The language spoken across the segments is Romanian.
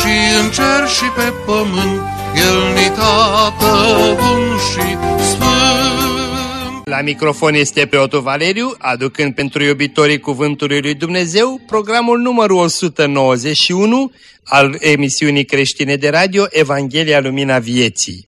și în cer și pe pământ, El ni tată bun și sfânt. La microfon este preotul Valeriu, aducând pentru iubitorii Cuvântului Lui Dumnezeu programul numărul 191 al emisiunii creștine de radio Evanghelia Lumina Vieții.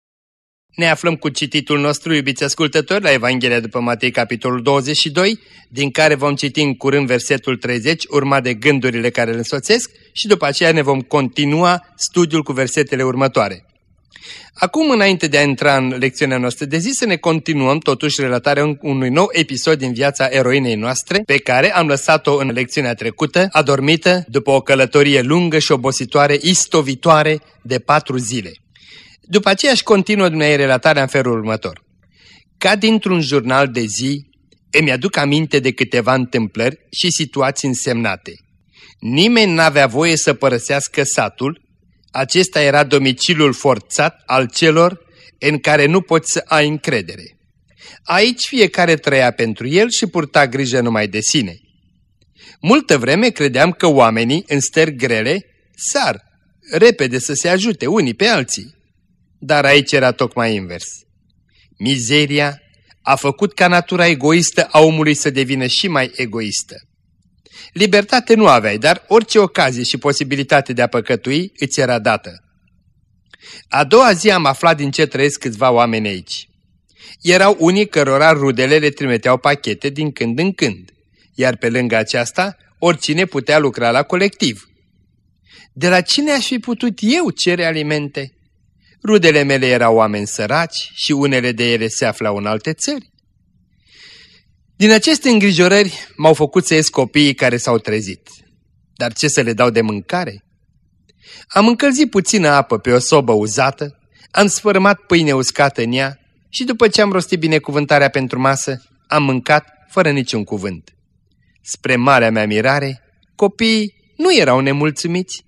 Ne aflăm cu cititul nostru, iubiți ascultători, la Evanghelia după Matei, capitolul 22, din care vom citi în curând versetul 30, urmat de gândurile care îl însoțesc și după aceea ne vom continua studiul cu versetele următoare. Acum, înainte de a intra în lecțiunea noastră de zi, să ne continuăm totuși relatarea unui nou episod din viața eroinei noastre, pe care am lăsat-o în lecțiunea trecută, adormită după o călătorie lungă și obositoare, istovitoare de patru zile. După aceea își continuă dumneavoastră relatarea în felul următor. Ca dintr-un jurnal de zi, îmi aduc aminte de câteva întâmplări și situații însemnate. Nimeni n-avea voie să părăsească satul, acesta era domiciliul forțat al celor în care nu poți să ai încredere. Aici fiecare trăia pentru el și purta grijă numai de sine. Multă vreme credeam că oamenii în stări grele sar, repede să se ajute unii pe alții. Dar aici era tocmai invers. Mizeria a făcut ca natura egoistă a omului să devină și mai egoistă. Libertate nu aveai, dar orice ocazie și posibilitate de a păcătui îți era dată. A doua zi am aflat din ce trăiesc câțiva oameni aici. Erau unii cărora rudele le trimiteau pachete din când în când, iar pe lângă aceasta, oricine putea lucra la colectiv. De la cine aș fi putut eu cere alimente? Rudele mele erau oameni săraci și unele de ele se aflau în alte țări. Din aceste îngrijorări m-au făcut să ies copiii care s-au trezit. Dar ce să le dau de mâncare? Am încălzit puțină apă pe o sobă uzată, am sfărâmat pâine uscată în ea și după ce am rostit binecuvântarea pentru masă, am mâncat fără niciun cuvânt. Spre marea mea mirare, copiii nu erau nemulțumiți.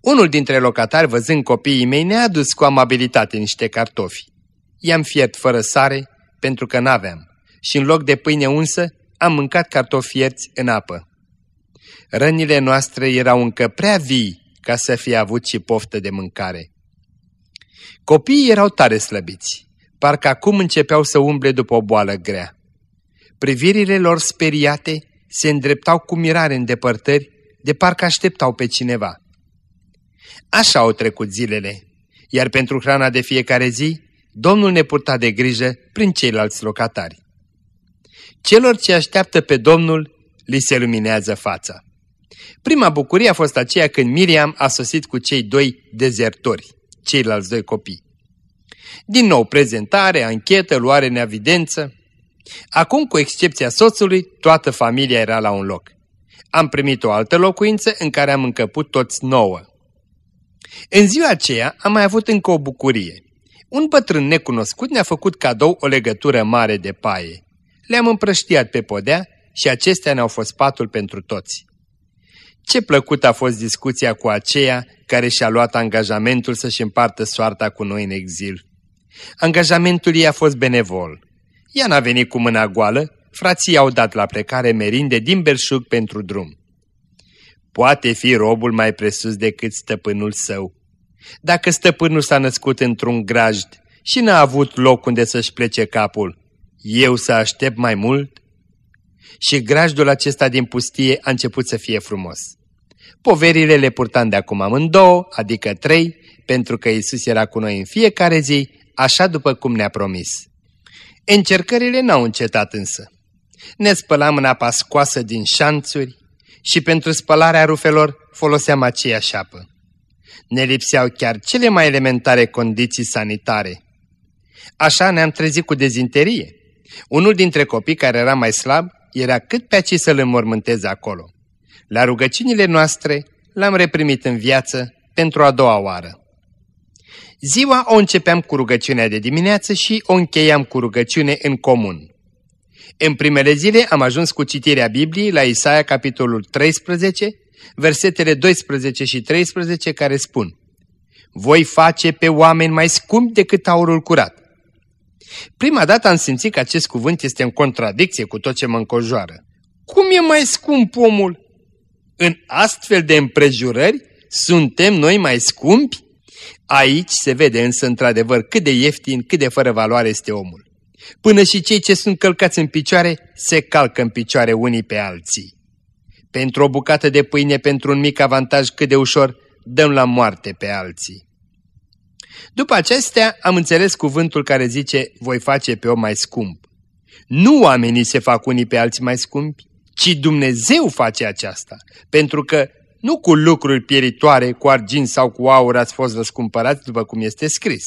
Unul dintre locatari, văzând copiii mei, ne-a adus cu amabilitate niște cartofi. I-am fiert fără sare, pentru că n-aveam, și în loc de pâine unsă, am mâncat cartofi fierți în apă. Rănile noastre erau încă prea vii ca să fie avut și poftă de mâncare. Copiii erau tare slăbiți, parcă acum începeau să umble după o boală grea. Privirile lor speriate se îndreptau cu mirare în depărtări, de parcă așteptau pe cineva. Așa au trecut zilele, iar pentru hrana de fiecare zi, Domnul ne purta de grijă prin ceilalți locatari. Celor ce așteaptă pe Domnul, li se luminează fața. Prima bucurie a fost aceea când Miriam a sosit cu cei doi dezertori, ceilalți doi copii. Din nou prezentare, anchetă, luare în evidență. Acum, cu excepția soțului, toată familia era la un loc. Am primit o altă locuință în care am încăput toți nouă. În ziua aceea am mai avut încă o bucurie. Un bătrân necunoscut ne-a făcut cadou o legătură mare de paie. Le-am împrăștiat pe podea și acestea ne-au fost patul pentru toți. Ce plăcut a fost discuția cu aceea care și-a luat angajamentul să-și împartă soarta cu noi în exil. Angajamentul ei a fost benevol. Ea n-a venit cu mâna goală, frații au dat la plecare merinde din belșug pentru drum. Poate fi robul mai presus decât stăpânul său. Dacă stăpânul s-a născut într-un grajd și n-a avut loc unde să-și plece capul, eu să aștept mai mult? Și grajdul acesta din pustie a început să fie frumos. Poverile le purtam de acum amândouă, adică trei, pentru că Isus era cu noi în fiecare zi, așa după cum ne-a promis. Încercările n-au încetat însă. Ne spălam în apa scoasă din șanțuri, și pentru spălarea rufelor foloseam aceeași apă. Ne lipseau chiar cele mai elementare condiții sanitare. Așa ne-am trezit cu dezinterie. Unul dintre copii care era mai slab era cât pe aci să-l înmormânteze acolo. La rugăciunile noastre l-am reprimit în viață pentru a doua oară. Ziua o începeam cu rugăciunea de dimineață și o încheiam cu rugăciune în comun. În primele zile am ajuns cu citirea Bibliei la Isaia capitolul 13, versetele 12 și 13 care spun Voi face pe oameni mai scumpi decât aurul curat. Prima dată am simțit că acest cuvânt este în contradicție cu tot ce mă înconjoară. Cum e mai scump omul? În astfel de împrejurări suntem noi mai scumpi? Aici se vede însă într-adevăr cât de ieftin, cât de fără valoare este omul. Până și cei ce sunt călcați în picioare se calcă în picioare unii pe alții. Pentru o bucată de pâine, pentru un mic avantaj cât de ușor, dăm la moarte pe alții. După acestea am înțeles cuvântul care zice, voi face pe om mai scump. Nu oamenii se fac unii pe alții mai scumpi, ci Dumnezeu face aceasta, pentru că nu cu lucruri pieritoare, cu argint sau cu aur ați fost răscumpărați, după cum este scris.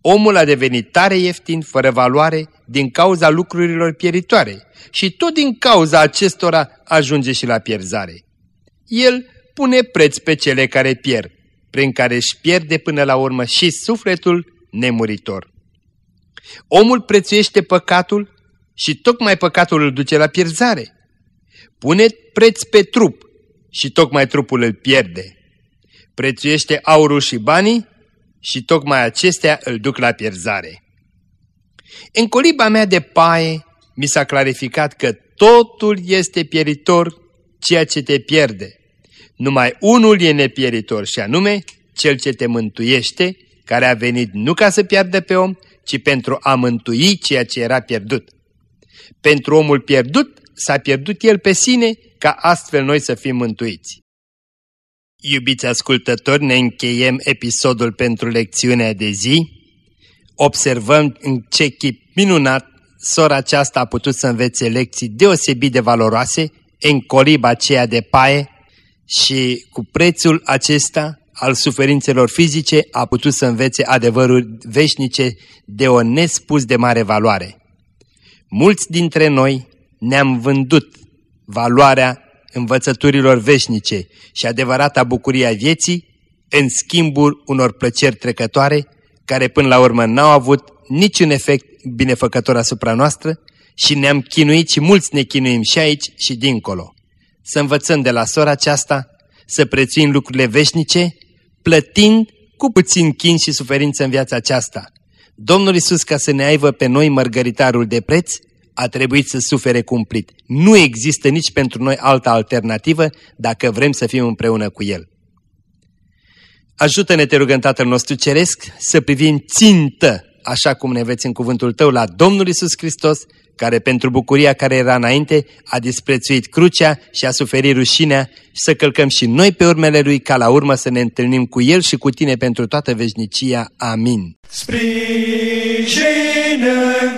Omul a devenit tare ieftin, fără valoare, din cauza lucrurilor pieritoare și tot din cauza acestora ajunge și la pierzare. El pune preț pe cele care pierd, prin care își pierde până la urmă și sufletul nemuritor. Omul prețuiește păcatul și tocmai păcatul îl duce la pierzare. Pune preț pe trup și tocmai trupul îl pierde. Prețuiește aurul și banii și tocmai acestea îl duc la pierzare. În coliba mea de paie mi s-a clarificat că totul este pieritor ceea ce te pierde. Numai unul e nepieritor și anume cel ce te mântuiește, care a venit nu ca să piardă pe om, ci pentru a mântui ceea ce era pierdut. Pentru omul pierdut s-a pierdut el pe sine ca astfel noi să fim mântuiți. Iubiți ascultători, ne încheiem episodul pentru lecțiunea de zi. Observăm în ce chip minunat sora aceasta a putut să învețe lecții deosebit de valoroase în coliba aceea de paie și cu prețul acesta al suferințelor fizice a putut să învețe adevăruri veșnice de o nespus de mare valoare. Mulți dintre noi ne-am vândut valoarea învățăturilor veșnice și adevărata bucuria vieții în schimbul unor plăceri trecătoare care până la urmă n-au avut niciun efect binefăcător asupra noastră și ne-am chinuit și mulți ne chinuim și aici și dincolo. Să învățăm de la sora aceasta să prețuim lucrurile veșnice, plătind cu puțin chin și suferință în viața aceasta. Domnul Isus, ca să ne aibă pe noi mărgăritarul de preț, a trebuit să sufere cumplit. Nu există nici pentru noi altă alternativă dacă vrem să fim împreună cu El. Ajută-ne, te rugăm, Tatăl nostru Ceresc, să privim țintă, așa cum ne veți în cuvântul Tău, la Domnul Isus Hristos, care pentru bucuria care era înainte a disprețuit crucea și a suferit rușinea și să călcăm și noi pe urmele Lui ca la urmă să ne întâlnim cu El și cu Tine pentru toată veșnicia. Amin. Sprijin în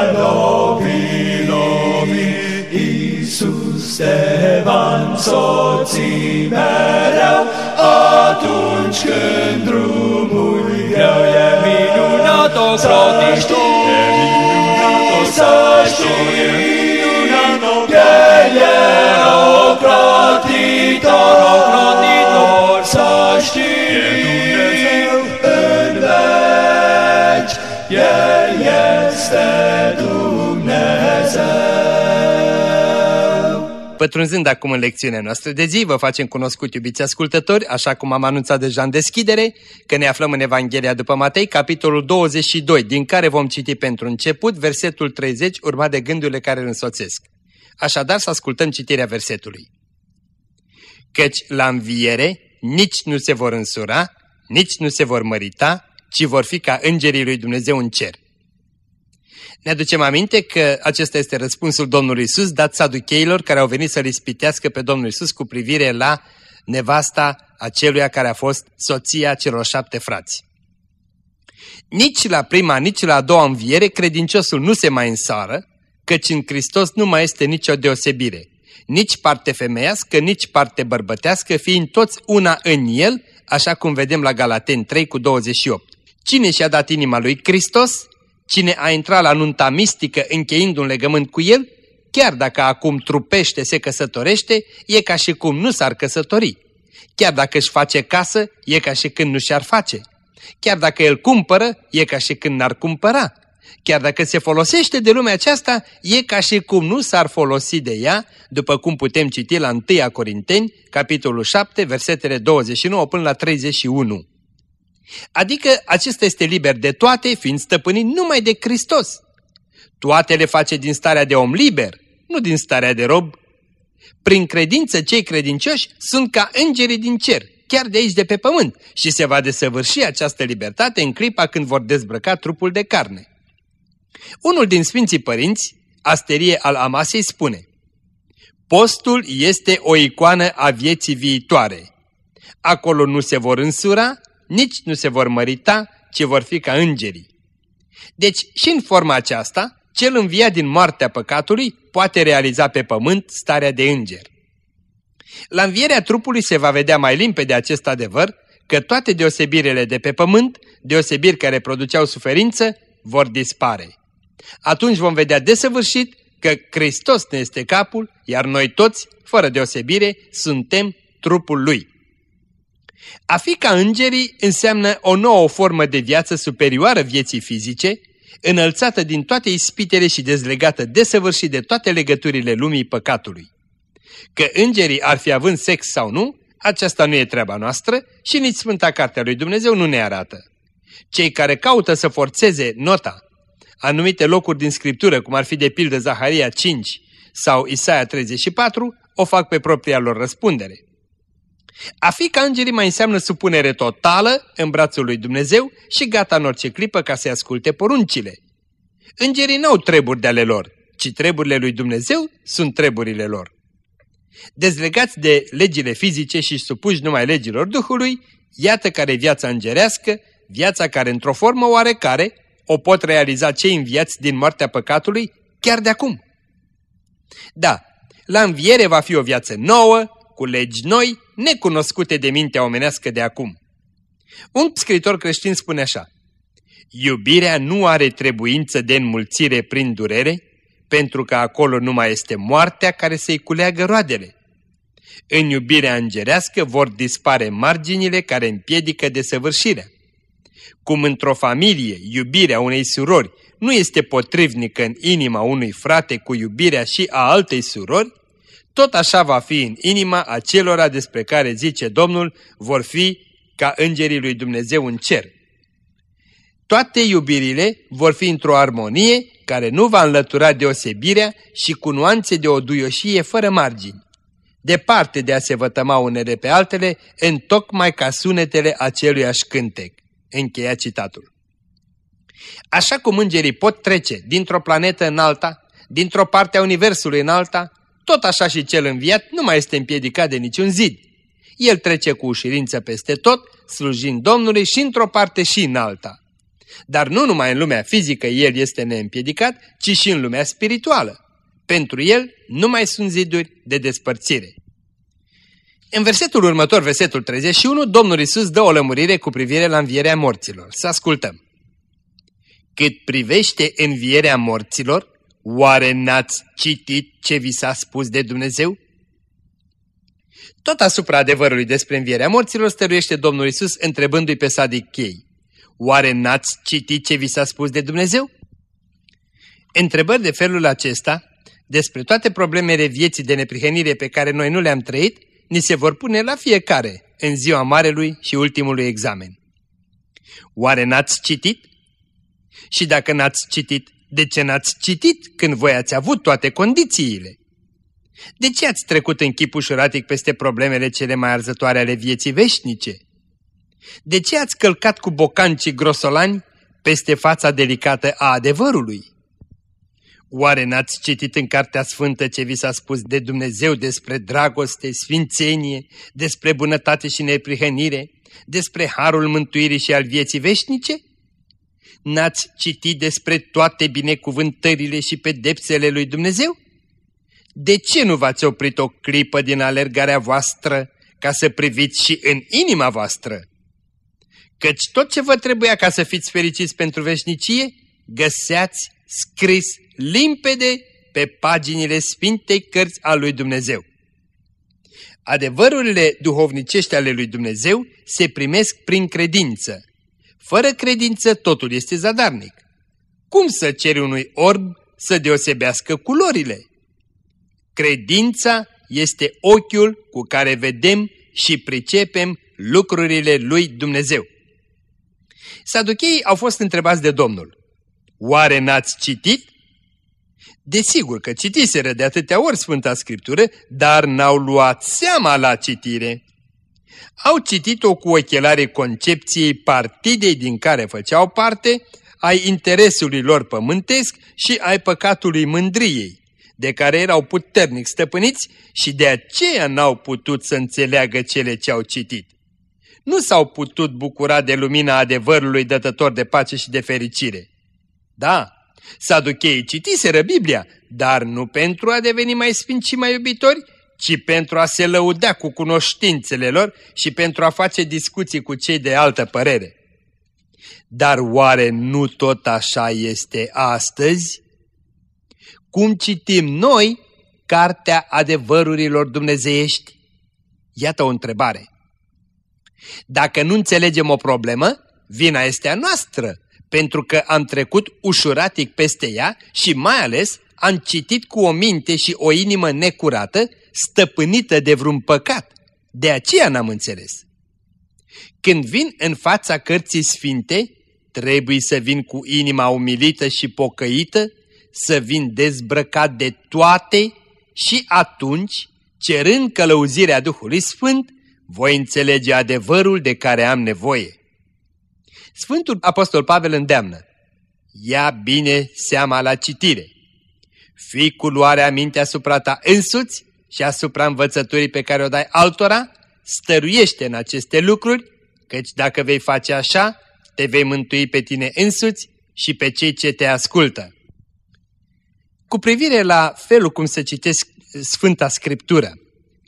mereu atunci când drumul greu e minunat o crotiști. E minunat o să știi, Pătrunzând acum în lecțiunea noastră de zi, vă facem cunoscut, iubiți ascultători, așa cum am anunțat deja în deschidere, că ne aflăm în Evanghelia după Matei, capitolul 22, din care vom citi pentru început versetul 30, urmat de gândurile care îl însoțesc. Așadar să ascultăm citirea versetului. Căci la înviere nici nu se vor însura, nici nu se vor mărita, ci vor fi ca îngerii lui Dumnezeu în cer. Ne aducem aminte că acesta este răspunsul Domnului Isus dat saducheilor care au venit să-L ispitească pe Domnul Isus cu privire la nevasta aceluia care a fost soția celor șapte frați. Nici la prima, nici la a doua înviere credinciosul nu se mai însară, căci în Hristos nu mai este nicio deosebire, nici parte femeiască, nici parte bărbătească, fiind toți una în El, așa cum vedem la Galaten 3 cu 28. Cine și-a dat inima lui Hristos, cine a intrat la nunta mistică încheind un legământ cu El, chiar dacă acum trupește se căsătorește, e ca și cum nu s-ar căsători. Chiar dacă își face casă, e ca și când nu și-ar face. Chiar dacă el cumpără, e ca și când n-ar cumpăra. Chiar dacă se folosește de lumea aceasta, e ca și cum nu s-ar folosi de ea, după cum putem citi la 1 Corinteni, capitolul 7, versetele 29 până la 31. Adică acesta este liber de toate, fiind stăpânit numai de Hristos. Toate le face din starea de om liber, nu din starea de rob. Prin credință cei credincioși sunt ca îngerii din cer, chiar de aici de pe pământ și se va desăvârși această libertate în clipa când vor dezbrăca trupul de carne. Unul din Sfinții Părinți, Asterie al Amasei, spune Postul este o icoană a vieții viitoare. Acolo nu se vor însura, nici nu se vor mărita, ci vor fi ca îngerii. Deci și în forma aceasta, cel înviat din moartea păcatului poate realiza pe pământ starea de înger. La învierea trupului se va vedea mai limpede acest adevăr că toate deosebirele de pe pământ, deosebiri care produceau suferință, vor dispare. Atunci vom vedea desăvârșit că Hristos ne este capul, iar noi toți, fără deosebire, suntem trupul Lui. A fi ca îngerii înseamnă o nouă formă de viață superioară vieții fizice, înălțată din toate ispitele și dezlegată desăvârșit de toate legăturile lumii păcatului. Că îngerii ar fi având sex sau nu, aceasta nu e treaba noastră și nici Sfânta Cartea lui Dumnezeu nu ne arată. Cei care caută să forțeze nota anumite locuri din Scriptură, cum ar fi de pildă Zaharia 5 sau Isaia 34, o fac pe propria lor răspundere. A fi ca îngerii mai înseamnă supunere totală în brațul lui Dumnezeu și gata în orice clipă ca să-i asculte poruncile. Îngerii n-au treburi de ale lor, ci treburile lui Dumnezeu sunt treburile lor. Dezlegați de legile fizice și supuși numai legilor Duhului, iată care viața îngerească, viața care într-o formă oarecare o pot realiza cei înviați din moartea păcatului chiar de acum. Da, la înviere va fi o viață nouă, cu legi noi, necunoscute de mintea omenească de acum. Un scritor creștin spune așa, Iubirea nu are trebuință de înmulțire prin durere, pentru că acolo nu mai este moartea care să-i culeagă roadele. În iubirea îngerească vor dispare marginile care împiedică desăvârșirea. Cum într-o familie iubirea unei surori nu este potrivnică în inima unui frate cu iubirea și a altei surori, tot așa va fi în inima acelora despre care zice Domnul vor fi ca îngerii lui Dumnezeu în cer. Toate iubirile vor fi într-o armonie care nu va înlătura deosebirea și cu nuanțe de o duioșie fără margini. Departe de a se vătăma unele pe altele, în tocmai ca sunetele aceluiași cântec. Încheia citatul. Așa cum îngerii pot trece dintr-o planetă în alta, dintr-o parte a Universului în alta, tot așa și cel înviat nu mai este împiedicat de niciun zid. El trece cu ușirință peste tot, slujind Domnului și într-o parte și în alta. Dar nu numai în lumea fizică el este neîmpiedicat, ci și în lumea spirituală. Pentru el nu mai sunt ziduri de despărțire. În versetul următor, versetul 31, Domnul Isus dă o lămurire cu privire la învierea morților. Să ascultăm. Cât privește învierea morților, oare n-ați citit ce vi s-a spus de Dumnezeu? Tot asupra adevărului despre învierea morților stăruiește Domnul Isus întrebându-i pe Sadic Chei. Oare n-ați citit ce vi s-a spus de Dumnezeu? Întrebări de felul acesta, despre toate problemele vieții de neprihănire pe care noi nu le-am trăit, ni se vor pune la fiecare în ziua marelui și ultimului examen. Oare n-ați citit? Și dacă n-ați citit, de ce n-ați citit când voi ați avut toate condițiile? De ce ați trecut în chip ușuratic peste problemele cele mai arzătoare ale vieții veșnice? De ce ați călcat cu bocancii grosolani peste fața delicată a adevărului? Oare n-ați citit în Cartea Sfântă ce vi s-a spus de Dumnezeu despre dragoste, sfințenie, despre bunătate și neprihănire, despre harul mântuirii și al vieții veșnice? N-ați citit despre toate binecuvântările și pedepsele lui Dumnezeu? De ce nu v-ați oprit o clipă din alergarea voastră ca să priviți și în inima voastră? Căci tot ce vă trebuia ca să fiți fericiți pentru veșnicie, găseați scris limpede pe paginile Sfintei Cărți a lui Dumnezeu. Adevărurile duhovnicești ale lui Dumnezeu se primesc prin credință. Fără credință totul este zadarnic. Cum să ceri unui orb să deosebească culorile? Credința este ochiul cu care vedem și pricepem lucrurile lui Dumnezeu. Saducheii au fost întrebați de Domnul. Oare n-ați citit? Desigur că citiseră de atâtea ori Sfânta Scriptură, dar n-au luat seama la citire. Au citit-o cu ochelare concepției partidei din care făceau parte, ai interesului lor pământesc și ai păcatului mândriei, de care erau puternic stăpâniți și de aceea n-au putut să înțeleagă cele ce au citit. Nu s-au putut bucura de lumina adevărului dătător de pace și de fericire. Da, Saducheii citiseră Biblia, dar nu pentru a deveni mai sfinți și mai iubitori, ci pentru a se lăudea cu cunoștințele lor și pentru a face discuții cu cei de altă părere. Dar oare nu tot așa este astăzi? Cum citim noi Cartea Adevărurilor Dumnezeiești? Iată o întrebare. Dacă nu înțelegem o problemă, vina este a noastră, pentru că am trecut ușuratic peste ea și mai ales am citit cu o minte și o inimă necurată, stăpânită de vreun păcat. De aceea n-am înțeles. Când vin în fața cărții sfinte, trebuie să vin cu inima umilită și pocăită, să vin dezbrăcat de toate și atunci, cerând călăuzirea Duhului Sfânt, voi înțelege adevărul de care am nevoie. Sfântul Apostol Pavel îndeamnă, ia bine seama la citire. Fii cu luarea minte asupra ta însuți și asupra învățăturii pe care o dai altora, stăruiește în aceste lucruri, căci dacă vei face așa, te vei mântui pe tine însuți și pe cei ce te ascultă. Cu privire la felul cum să citesc Sfânta Scriptură,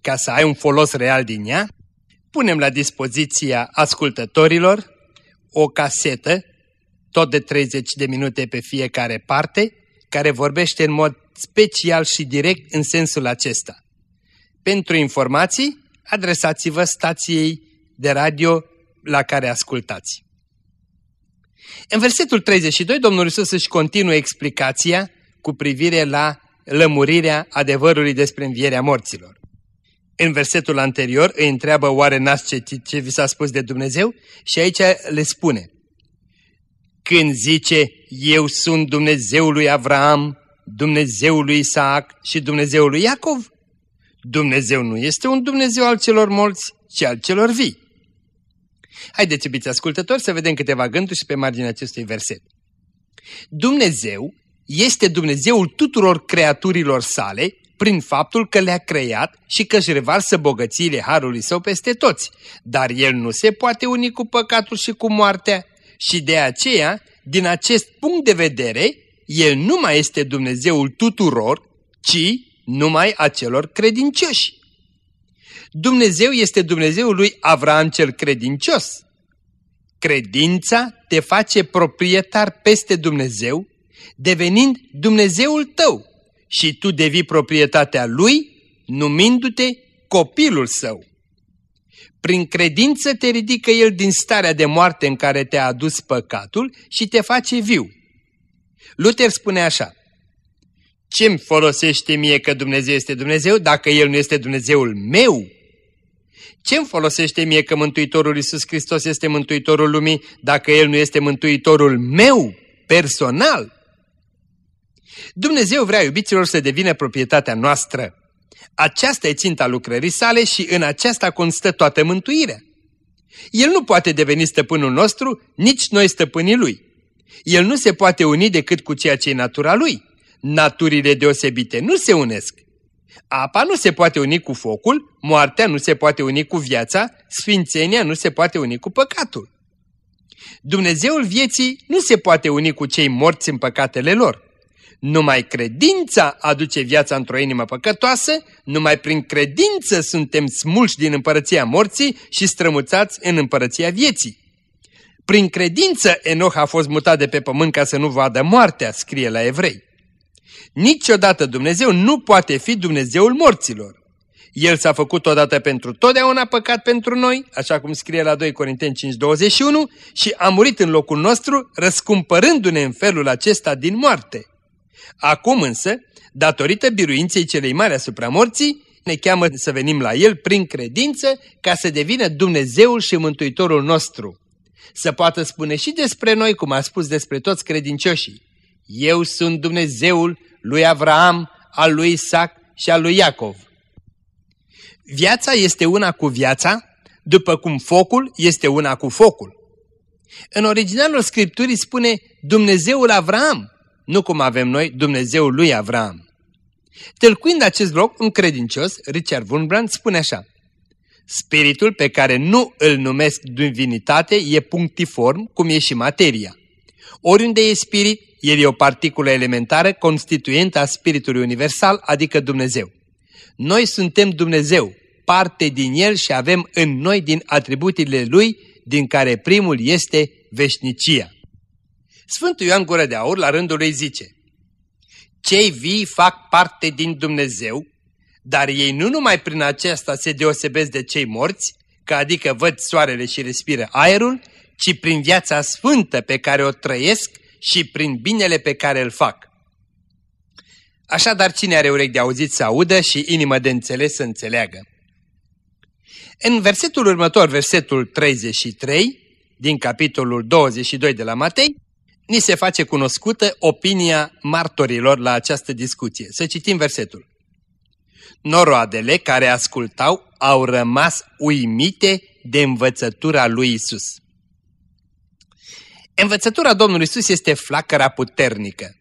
ca să ai un folos real din ea, punem la dispoziția ascultătorilor o casetă, tot de 30 de minute pe fiecare parte, care vorbește în mod special și direct în sensul acesta. Pentru informații, adresați-vă stației de radio la care ascultați. În versetul 32, Domnul Iisus își continuă explicația cu privire la lămurirea adevărului despre învierea morților. În versetul anterior îi întreabă oare n-ați citit ce vi s-a spus de Dumnezeu? Și aici le spune. Când zice, eu sunt Dumnezeul lui Avram, Dumnezeul lui Isaac și Dumnezeul lui Iacov, Dumnezeu nu este un Dumnezeu al celor morți, ci al celor vii. Haideți, iubiți ascultători, să vedem câteva gânduri și pe marginea acestui verset. Dumnezeu este Dumnezeul tuturor creaturilor sale prin faptul că le-a creat și că își revarsă bogățiile Harului Său peste toți, dar El nu se poate uni cu păcatul și cu moartea și de aceea, din acest punct de vedere, El nu mai este Dumnezeul tuturor, ci numai a celor credincioși. Dumnezeu este Dumnezeul lui Avram cel credincios. Credința te face proprietar peste Dumnezeu, devenind Dumnezeul tău și tu devii proprietatea lui, numindu-te copilul său. Prin credință te ridică el din starea de moarte în care te-a adus păcatul și te face viu. Luther spune așa, Ce-mi folosește mie că Dumnezeu este Dumnezeu dacă El nu este Dumnezeul meu? Ce-mi folosește mie că Mântuitorul Iisus Hristos este Mântuitorul lumii dacă El nu este Mântuitorul meu, personal? Dumnezeu vrea, iubiților, să devină proprietatea noastră. Aceasta e ținta lucrării sale și în aceasta constă toată mântuirea. El nu poate deveni stăpânul nostru, nici noi stăpânii lui. El nu se poate uni decât cu ceea ce e natura lui. Naturile deosebite nu se unesc. Apa nu se poate uni cu focul, moartea nu se poate uni cu viața, sfințenia nu se poate uni cu păcatul. Dumnezeul vieții nu se poate uni cu cei morți în păcatele lor. Numai credința aduce viața într-o inimă păcătoasă, numai prin credință suntem smulși din împărăția morții și strămuțați în împărăția vieții. Prin credință Enoch a fost mutat de pe pământ ca să nu vadă moartea, scrie la evrei. Niciodată Dumnezeu nu poate fi Dumnezeul morților. El s-a făcut odată pentru totdeauna păcat pentru noi, așa cum scrie la 2 Corinteni 5.21, și a murit în locul nostru, răscumpărându-ne în felul acesta din moarte. Acum însă, datorită biruinței celei mari asupra morții, ne cheamă să venim la El prin credință ca să devină Dumnezeul și Mântuitorul nostru. Să poată spune și despre noi, cum a spus despre toți credincioșii. Eu sunt Dumnezeul lui Avraam, al lui Isaac și al lui Iacov. Viața este una cu viața, după cum focul este una cu focul. În originalul Scripturii spune Dumnezeul Avraam, nu cum avem noi Dumnezeul lui Avraam. Tălcuind acest loc, un credincios, Richard Wurmbrand, spune așa Spiritul pe care nu îl numesc divinitate e punctiform, cum e și materia. Oriunde e spirit, el e o particulă elementară constituentă a spiritului universal, adică Dumnezeu. Noi suntem Dumnezeu, parte din El și avem în noi din atributele Lui, din care primul este veșnicia. Sfântul Ioan Gură de Aur la rândul lui zice Cei vii fac parte din Dumnezeu, dar ei nu numai prin aceasta se deosebesc de cei morți, că adică văd soarele și respiră aerul, ci prin viața sfântă pe care o trăiesc și prin binele pe care îl fac. Așadar, cine are urechi de auzit să audă și inimă de înțeles să înțeleagă. În versetul următor, versetul 33, din capitolul 22 de la Matei, ni se face cunoscută opinia martorilor la această discuție. Să citim versetul. Noroadele care ascultau au rămas uimite de învățătura lui Isus. Învățătura Domnului Isus este flacăra puternică.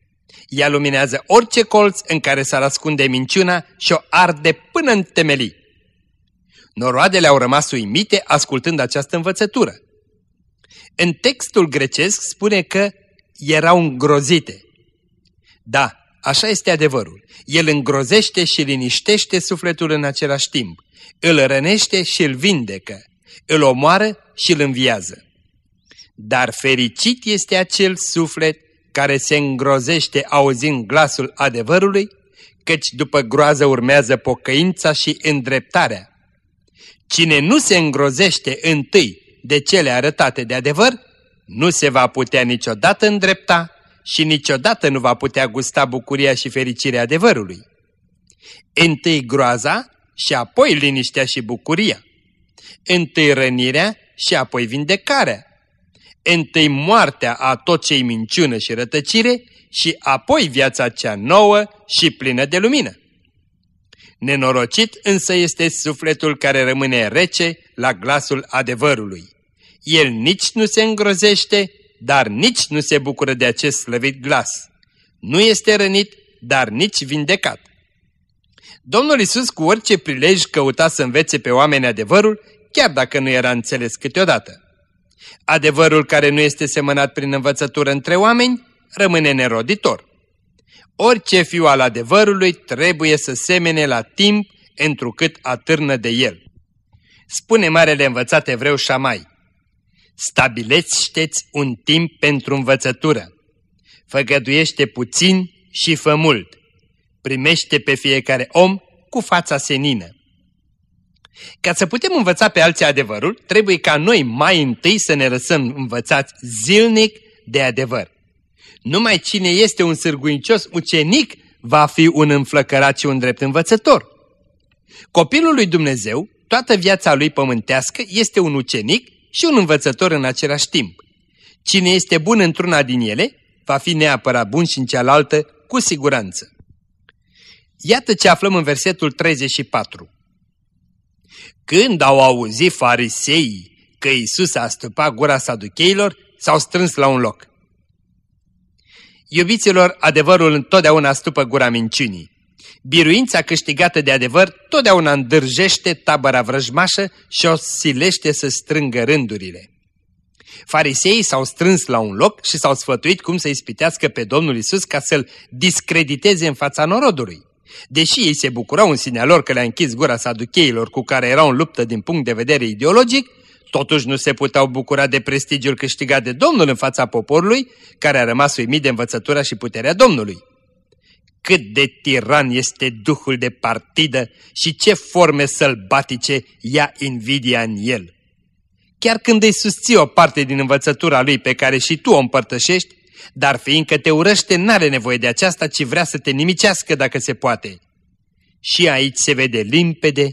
Ea luminează orice colț în care s-ar ascunde minciuna și o arde până în temelii. Noroadele au rămas uimite ascultând această învățătură. În textul grecesc spune că erau îngrozite. Da, așa este adevărul. El îngrozește și liniștește sufletul în același timp. Îl rănește și îl vindecă. Îl omoară și îl înviază. Dar fericit este acel suflet care se îngrozește auzind glasul adevărului, căci după groază urmează pocăința și îndreptarea. Cine nu se îngrozește întâi de cele arătate de adevăr, nu se va putea niciodată îndrepta și niciodată nu va putea gusta bucuria și fericirea adevărului. Întâi groaza și apoi liniștea și bucuria. Întâi rănirea și apoi vindecarea. Întâi moartea a tot ce minciună și rătăcire și apoi viața cea nouă și plină de lumină. Nenorocit însă este sufletul care rămâne rece la glasul adevărului. El nici nu se îngrozește, dar nici nu se bucură de acest slăvit glas. Nu este rănit, dar nici vindecat. Domnul Isus cu orice prilej căuta să învețe pe oameni adevărul, chiar dacă nu era înțeles câteodată. Adevărul care nu este semănat prin învățătură între oameni rămâne neroditor. Orice fiu al adevărului trebuie să semene la timp întrucât atârnă de el. Spune marele învățat evreu Șamai, stabileți un timp pentru învățătură, făgăduiește puțin și fă mult, primește pe fiecare om cu fața senină. Ca să putem învăța pe alții adevărul, trebuie ca noi mai întâi să ne lăsăm învățați zilnic de adevăr. Numai cine este un sârguincios ucenic va fi un înflăcărat și un drept învățător. Copilul lui Dumnezeu, toată viața lui pământească, este un ucenic și un învățător în același timp. Cine este bun într-una din ele, va fi neapărat bun și în cealaltă, cu siguranță. Iată ce aflăm în versetul 34. Când au auzit fariseii că Isus a stupat gura saducheilor, s-au strâns la un loc. Iubiților, adevărul întotdeauna stupă gura minciunii. Biruința câștigată de adevăr totdeauna îndârjește tabăra vrăjmașă și o silește să strângă rândurile. Fariseii s-au strâns la un loc și s-au sfătuit cum să ispitească pe Domnul Isus ca să-l discrediteze în fața norodului. Deși ei se bucurau în sinea lor că le-a închis gura saducheilor cu care erau în luptă din punct de vedere ideologic, totuși nu se puteau bucura de prestigiul câștigat de Domnul în fața poporului, care a rămas uimit de învățătura și puterea Domnului. Cât de tiran este duhul de partidă și ce forme sălbatice ia invidia în el. Chiar când îi susții o parte din învățătura lui pe care și tu o împărtășești, dar fiindcă te urăște, n-are nevoie de aceasta, ci vrea să te nimicească dacă se poate. Și aici se vede limpede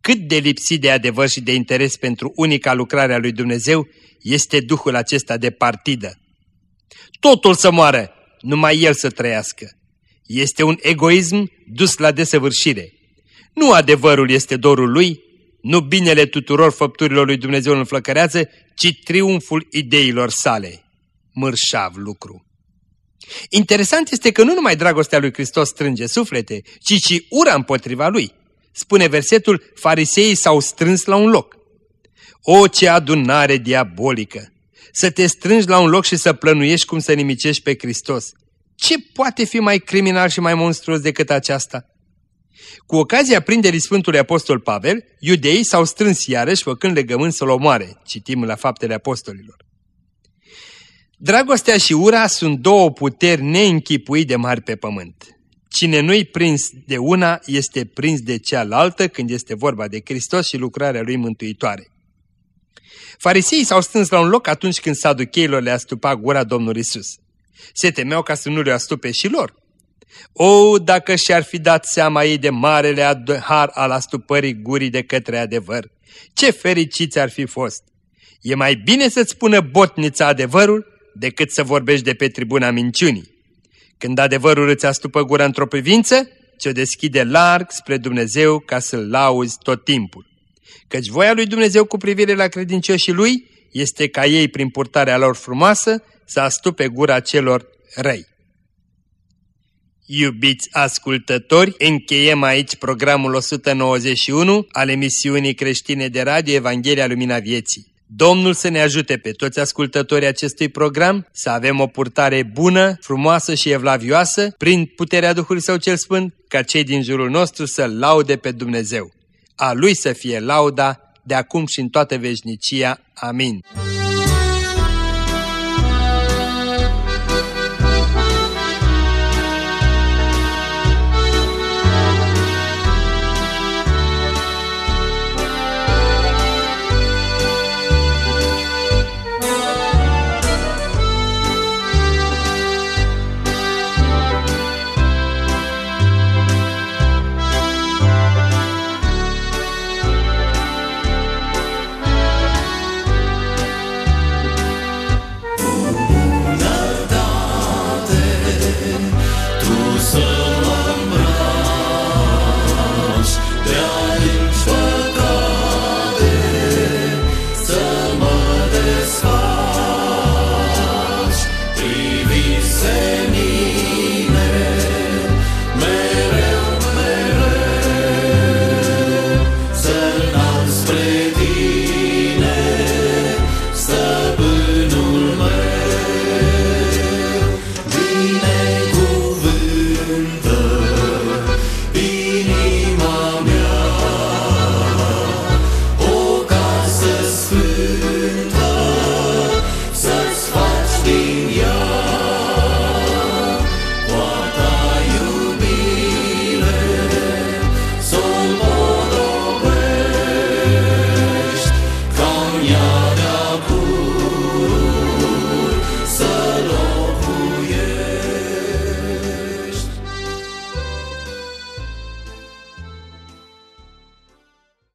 cât de lipsit de adevăr și de interes pentru unica lucrare a lui Dumnezeu este Duhul acesta de partidă. Totul să moară, numai El să trăiască. Este un egoism dus la desăvârșire. Nu adevărul este dorul lui, nu binele tuturor făpturilor lui Dumnezeu îl înflăcărează, ci triumful ideilor sale mărșav lucru. Interesant este că nu numai dragostea lui Hristos strânge suflete, ci și ura împotriva lui. Spune versetul, fariseii s-au strâns la un loc. O, ce adunare diabolică! Să te strângi la un loc și să plănuiești cum să nimicești pe Hristos. Ce poate fi mai criminal și mai monstruos decât aceasta? Cu ocazia prinderii Sfântului Apostol Pavel, iudeii s-au strâns iarăși făcând legământ să-l omoare, citim la faptele apostolilor. Dragostea și ura sunt două puteri neînchipui de mari pe pământ. Cine nu-i prins de una este prins de cealaltă când este vorba de Hristos și lucrarea lui mântuitoare. Fariseii s-au strâns la un loc atunci când saducheilor le-a stupat gura Domnului Isus. Se temeau ca să nu le astupe și lor. O, dacă și-ar fi dat seama ei de marele har al astupării gurii de către adevăr, ce fericiți ar fi fost! E mai bine să-ți spună botnița adevărul decât să vorbești de pe tribuna minciunii. Când adevărul îți astupă gura într-o privință, ți-o deschide larg spre Dumnezeu ca să-L lauzi tot timpul. Căci voia lui Dumnezeu cu privire la credincioșii Lui este ca ei, prin purtarea lor frumoasă, să astupe gura celor răi. Iubiți ascultători, încheiem aici programul 191 al emisiunii creștine de radio Evanghelia Lumina Vieții. Domnul să ne ajute pe toți ascultătorii acestui program să avem o purtare bună, frumoasă și evlavioasă, prin puterea Duhului Său cel Sfânt, ca cei din jurul nostru să laude pe Dumnezeu. A Lui să fie lauda, de acum și în toată veșnicia. Amin.